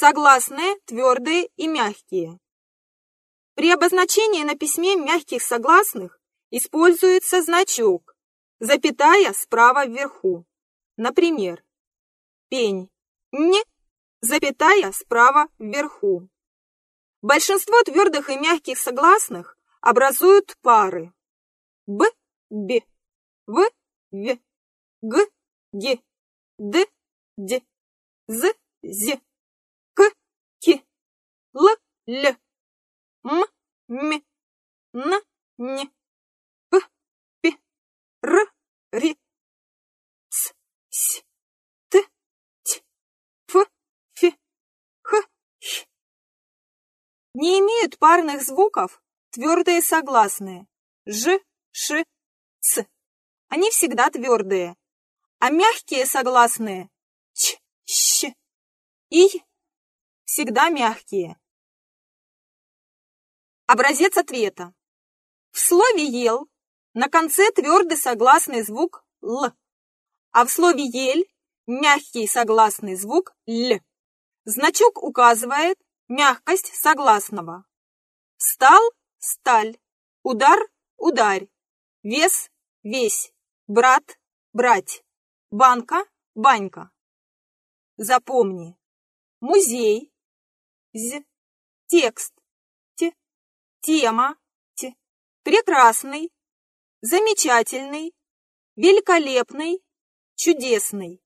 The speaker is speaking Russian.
Согласные, твердые и мягкие. При обозначении на письме мягких согласных используется значок, запятая справа вверху. Например, пень, не, запятая справа вверху. Большинство твердых и мягких согласных образуют пары б, б, в, в, г, г, д, д, з, з, л, м, м, н, н, п, п, р, р, с, с, т, т, ф, ф, х, х. Не имеют парных звуков твердые согласные ж, ш, ц. Они всегда твердые. А мягкие согласные ч, щ, и всегда мягкие. Образец ответа. В слове «ел» на конце твердый согласный звук «л», а в слове «ель» мягкий согласный звук «л». Значок указывает мягкость согласного. Стал – сталь, удар – ударь, вес – весь, брат – брать, банка – банька. Запомни. Музей, з, текст, тема, прекрасный, замечательный, великолепный, чудесный.